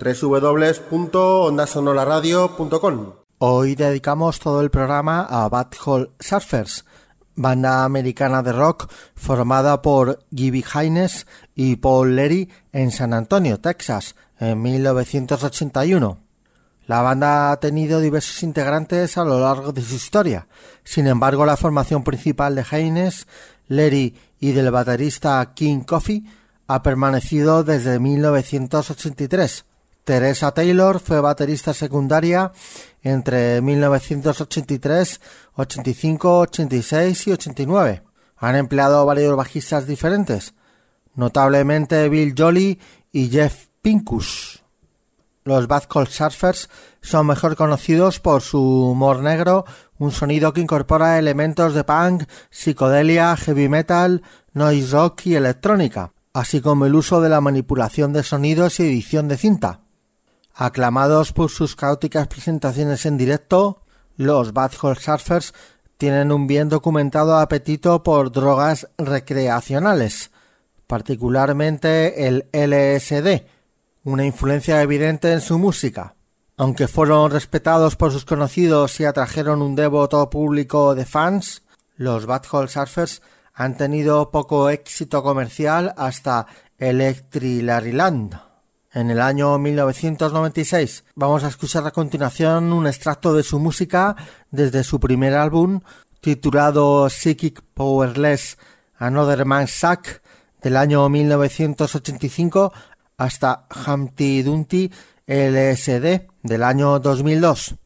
www.ondasonoraradio.com. Hoy dedicamos todo el programa a Bad Hole Surfers, banda americana de rock formada por Gibby Haynes y Paul Leary en San Antonio, Texas, en 1981. La banda ha tenido diversos integrantes a lo largo de su historia. Sin embargo, la formación principal de Haynes, Leary y del baterista King Coffey ha permanecido desde 1983. Teresa Taylor fue baterista secundaria entre 1983, 85, 86 y 89. Han empleado varios bajistas diferentes, notablemente Bill Jolly y Jeff Pincus. Los Bad Cold Surfers son mejor conocidos por su humor negro, un sonido que incorpora elementos de punk, psicodelia, heavy metal, noise rock y electrónica, así como el uso de la manipulación de sonidos y edición de cinta. Aclamados por sus caóticas presentaciones en directo, los Bad Hole Surfers tienen un bien documentado apetito por drogas recreacionales, particularmente el LSD, una influencia evidente en su música. Aunque fueron respetados por sus conocidos y atrajeron un devoto público de fans, los Bad Hole Surfers han tenido poco éxito comercial hasta Electrilaryland. En el año 1996 vamos a escuchar a continuación un extracto de su música desde su primer álbum titulado Psychic Powerless Another Man's Sack del año 1985 hasta Humpty Dumpty LSD del año 2002.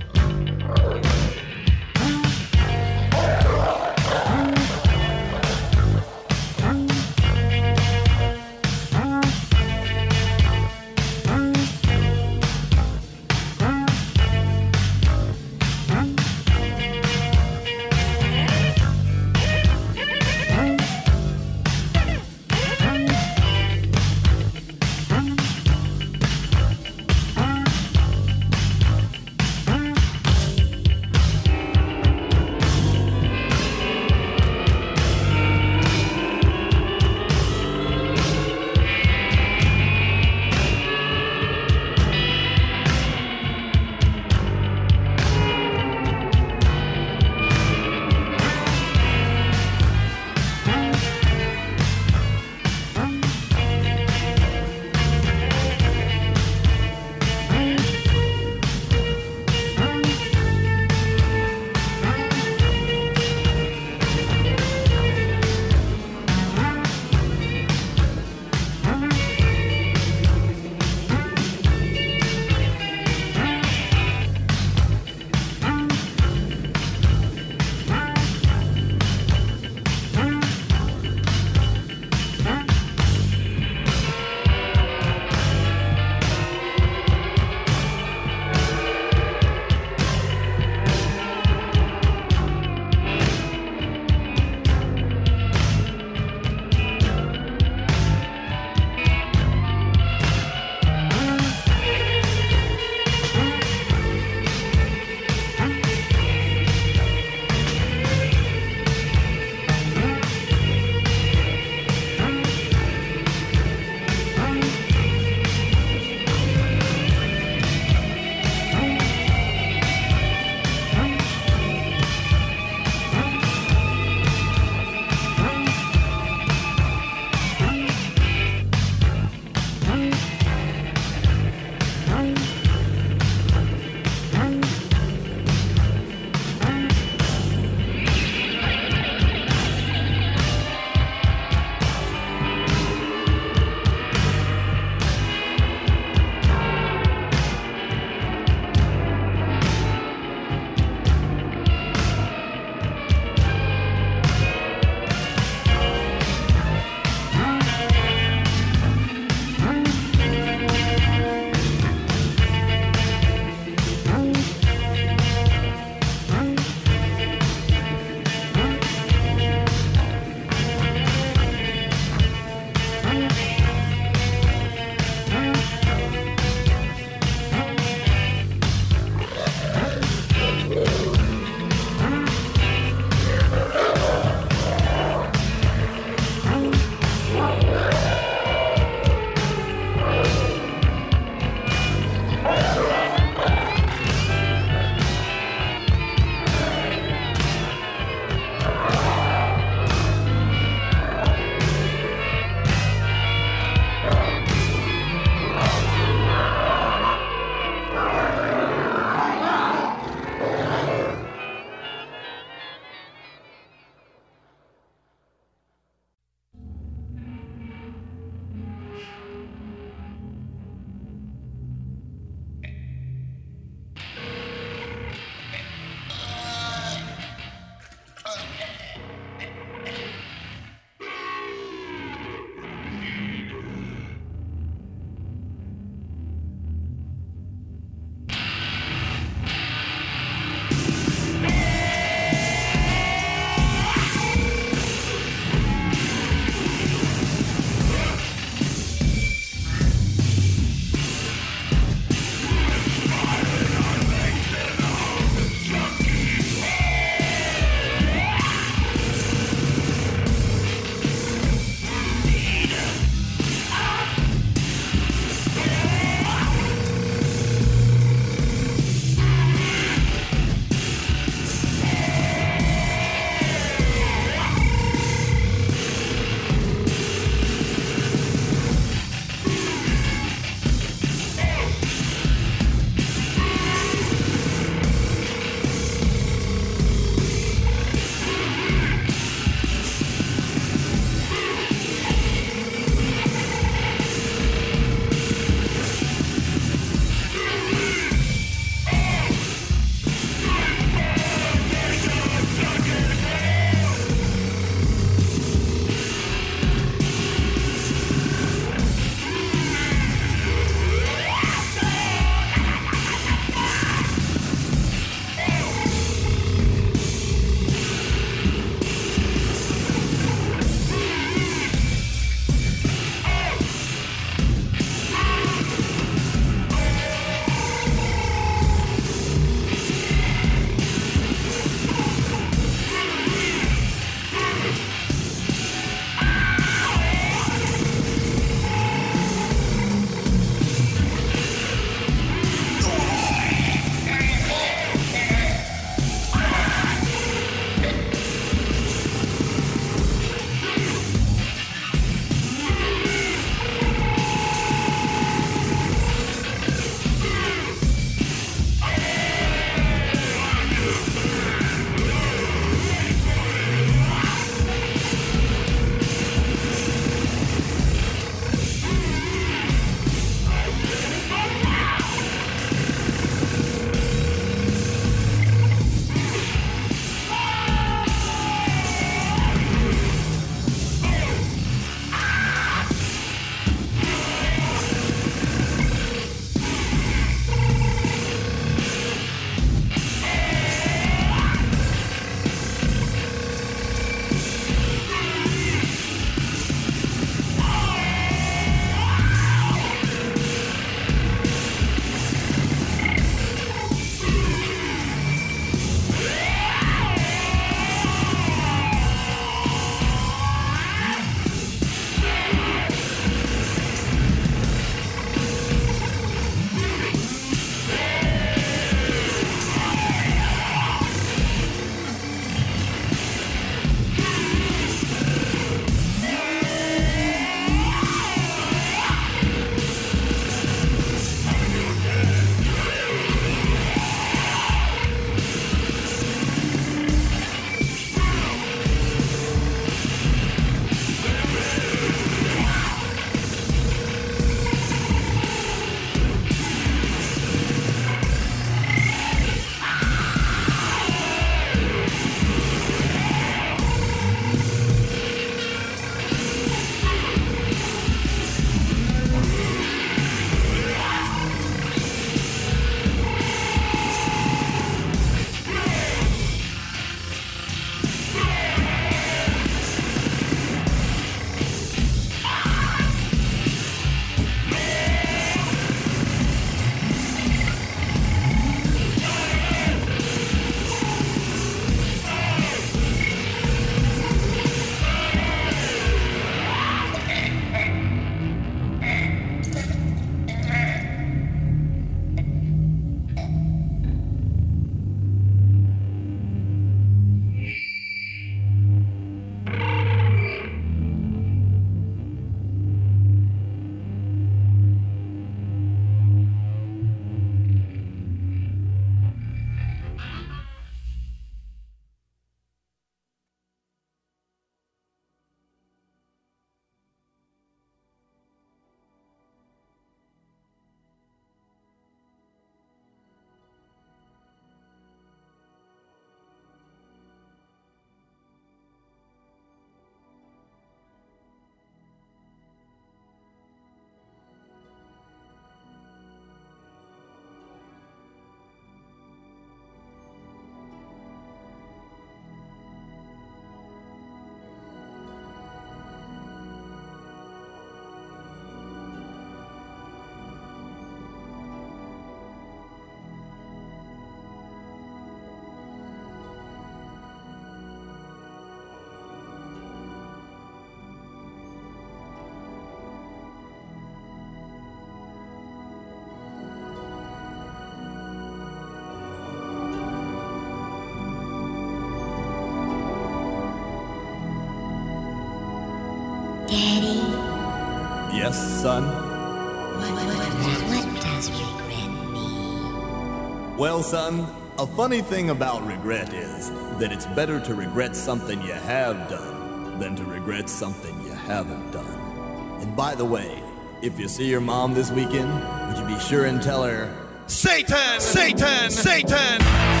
Yes, son? what, what, what does regret mean? Well, son, a funny thing about regret is that it's better to regret something you have done than to regret something you haven't done. And by the way, if you see your mom this weekend, would you be sure and tell her, Satan! Satan! Satan!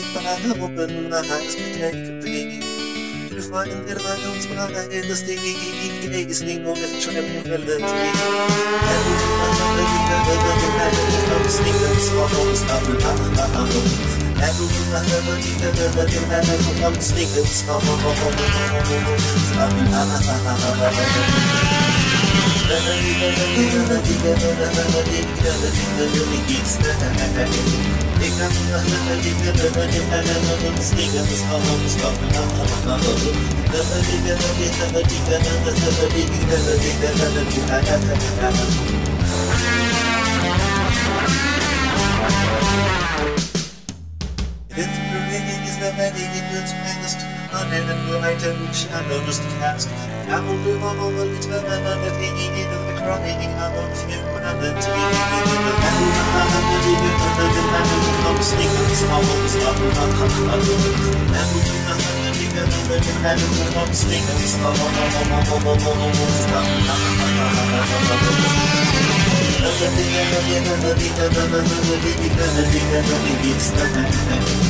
That sweet by open my eyes can take a peek. To find that I don't smile the steam gazing with tranquility. And I'm sleeping songs of love. And I'm sleeping songs of It brings the medicines past on and light and shadows cast. Jag håller honom of the in i den kraningen och fjunkorna till min Thank you.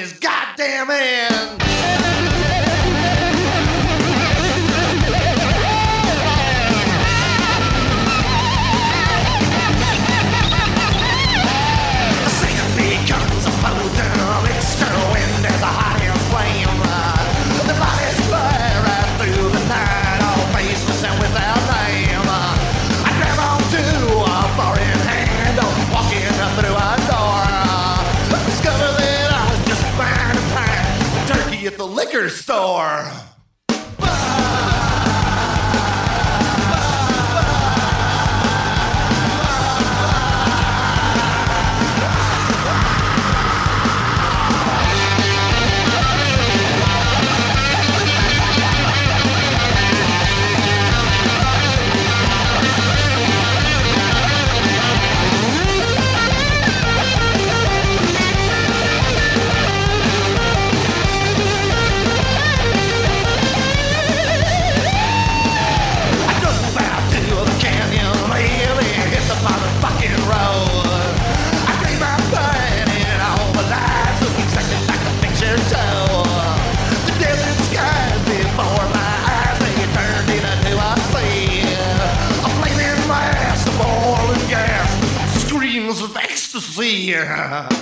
his goddamn hand. Liquor store. Ecstasy.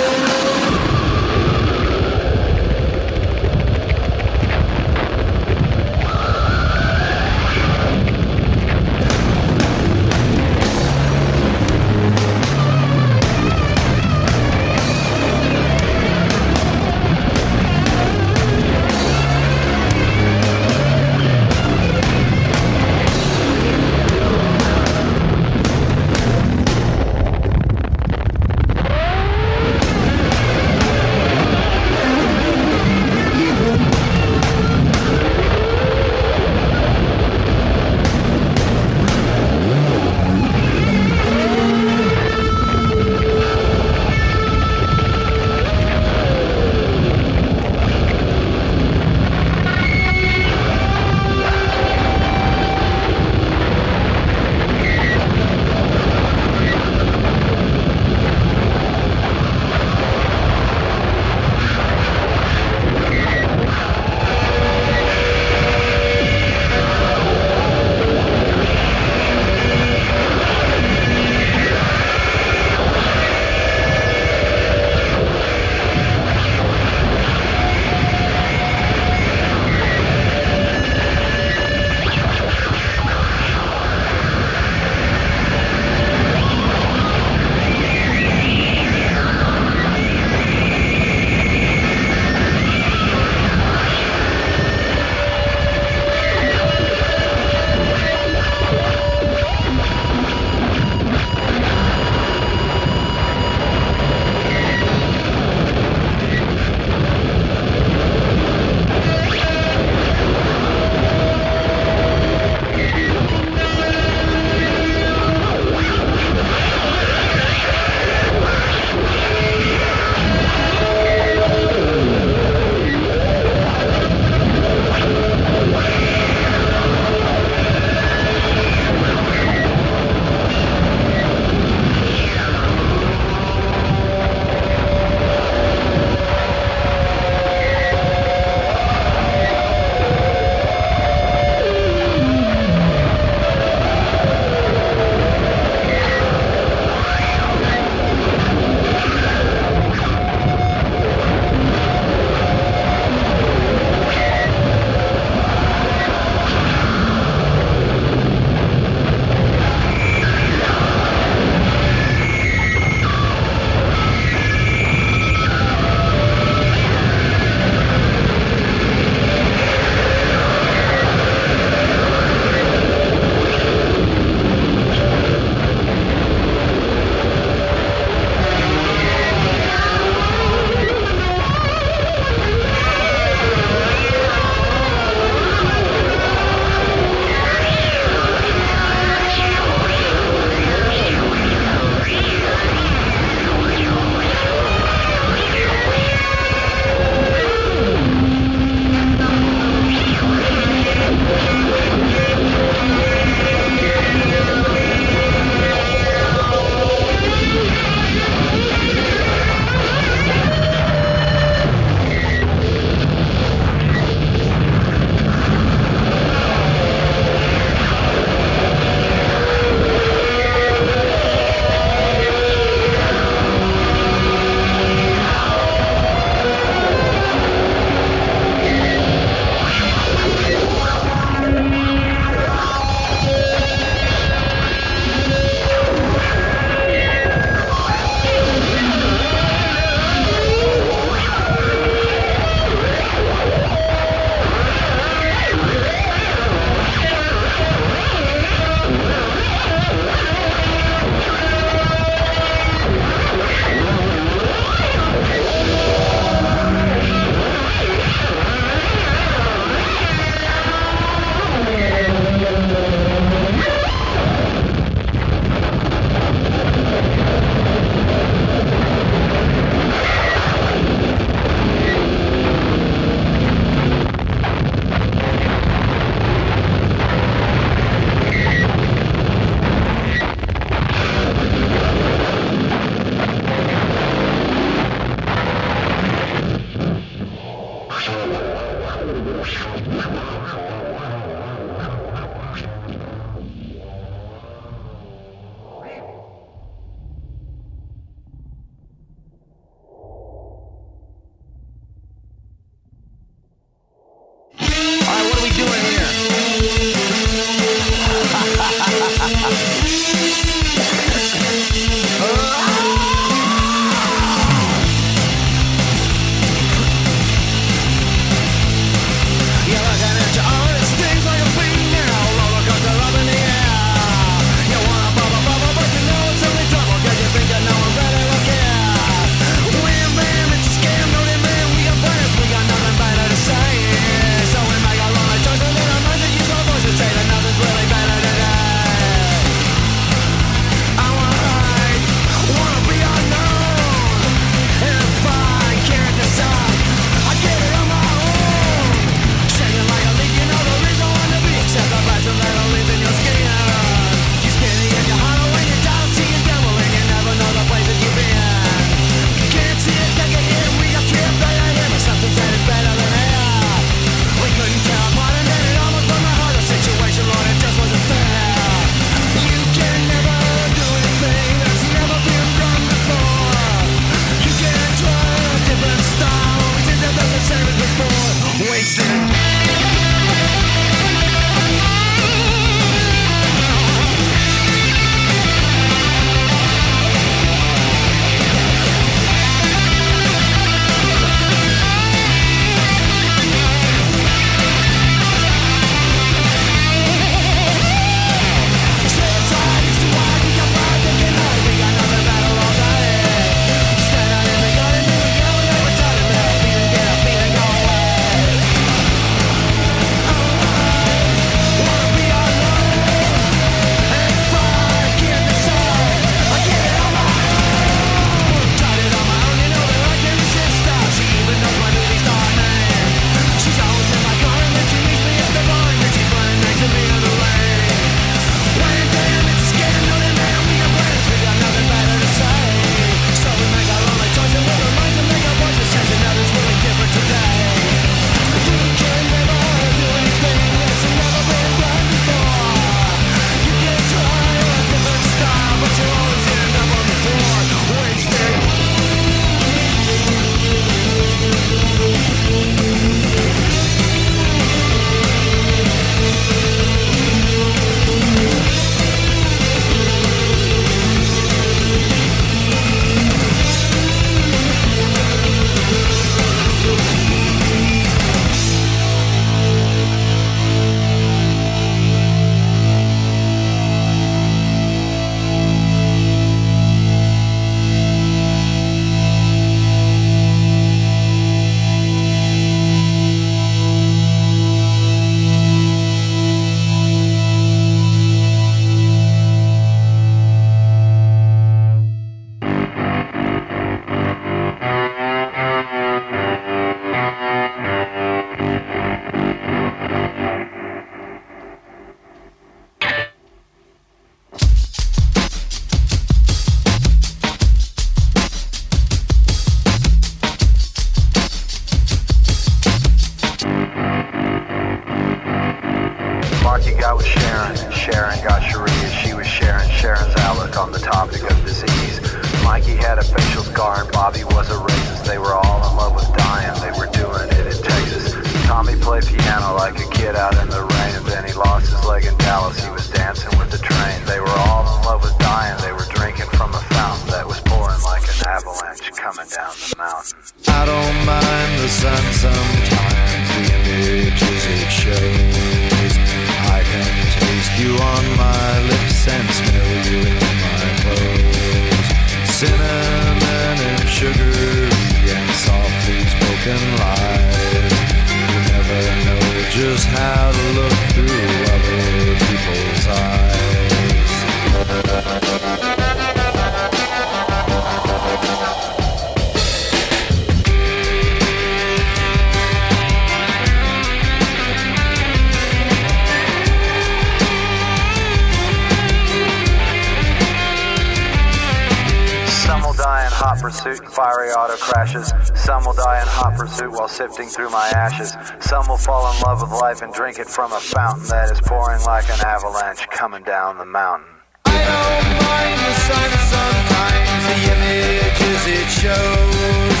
It from a fountain that is pouring like an avalanche coming down the mountain. I don't mind the sun sometimes, the images it shows.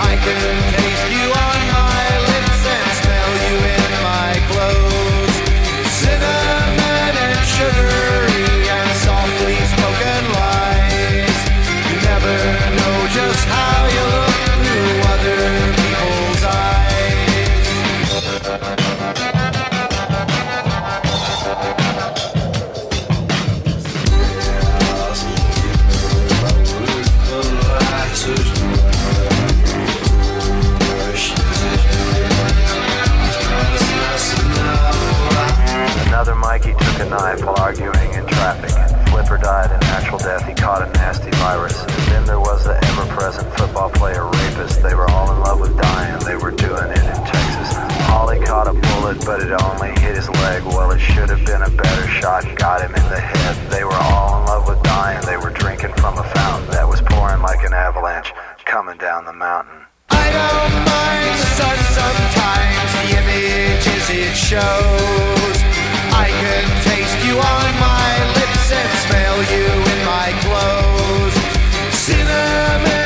I can taste you on knife while arguing in traffic. Flipper died a natural death. He caught a nasty virus. Then there was the ever-present football player rapist. They were all in love with dying. They were doing it in Texas. Holly caught a bullet, but it only hit his leg. Well, it should have been a better shot. Got him in the head. They were all in love with dying. They were drinking from a fountain that was pouring like an avalanche coming down the mountain. I don't mind the sun sometimes, the images it shows. I you on my lips and smell you in my clothes. Cinnamon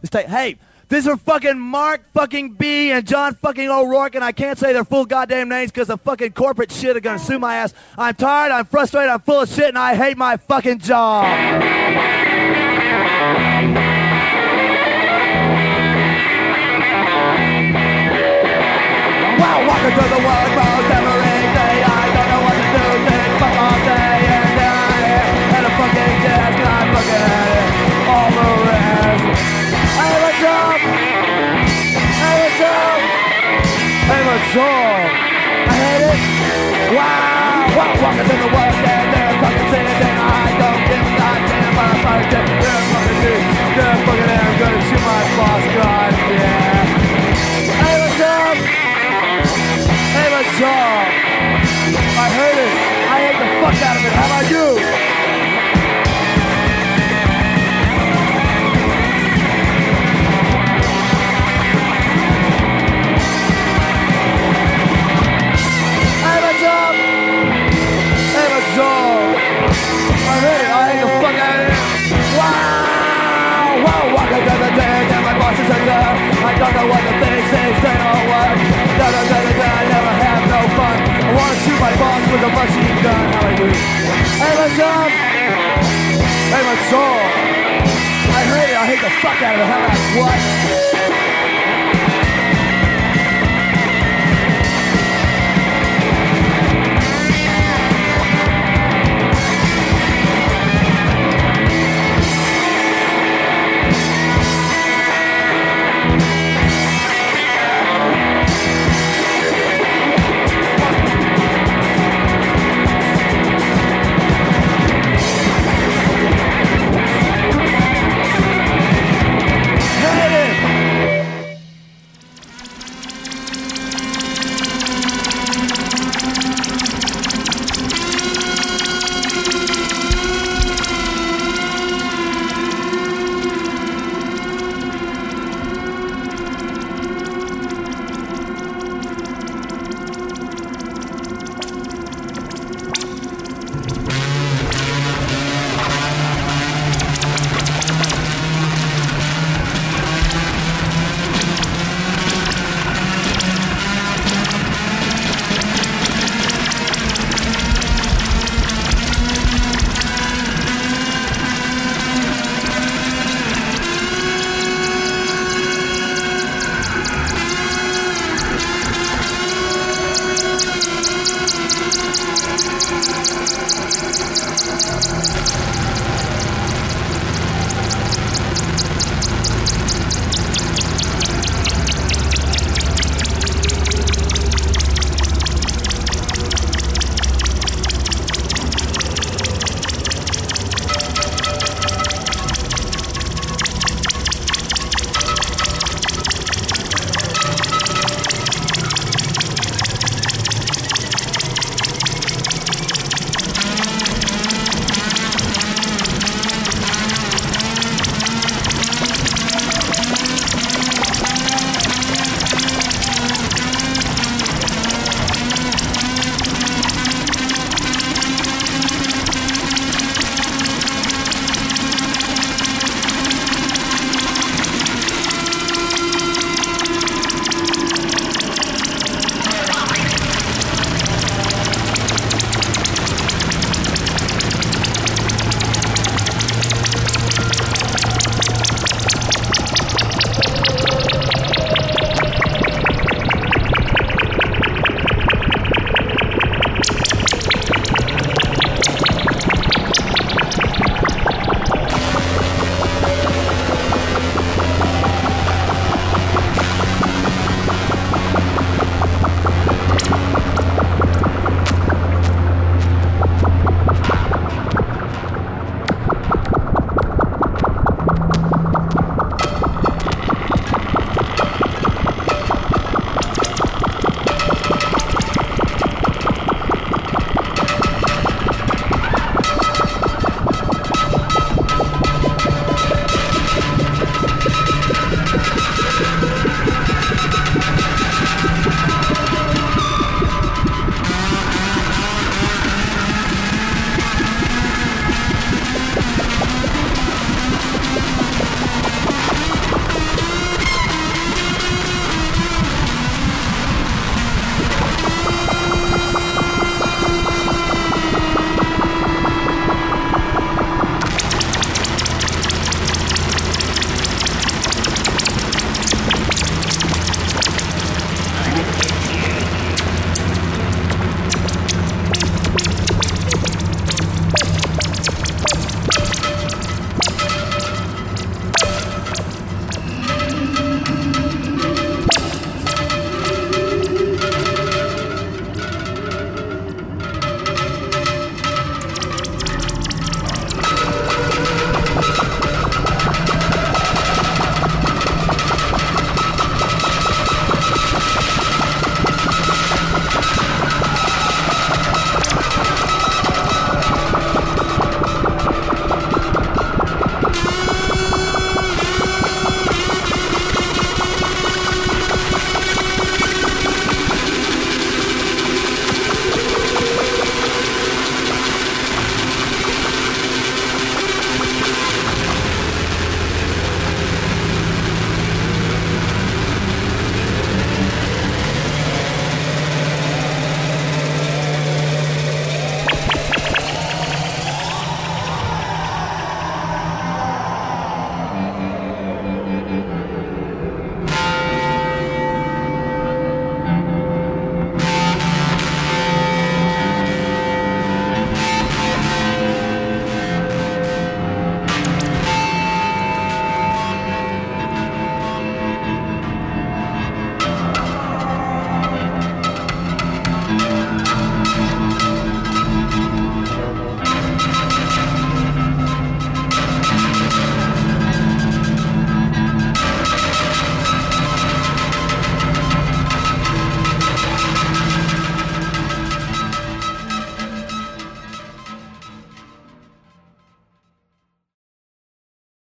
This tape. Hey, this is fucking Mark fucking B and John fucking O'Rourke, and I can't say their full goddamn names because the fucking corporate shit are gonna sue my ass. I'm tired, I'm frustrated, I'm full of shit, and I hate my fucking job. Job. I hate it. Wow, wow, walking through the world and they're fucking singing and I don't give a goddamn about a fucking dick. They're fucking dude. They're fucking I'm gonna shoot my boss, god yeah. Have a job. Hey, my job. I heard it. I hate the fuck out of it. How about you? Don't know what the things say. Say don't work. Da da da da da. I never have no fun. I wanna shoot my boss with a machine gun. How I do? I have a job. I have a job. I hate it. I hate the fuck out of it. How about what?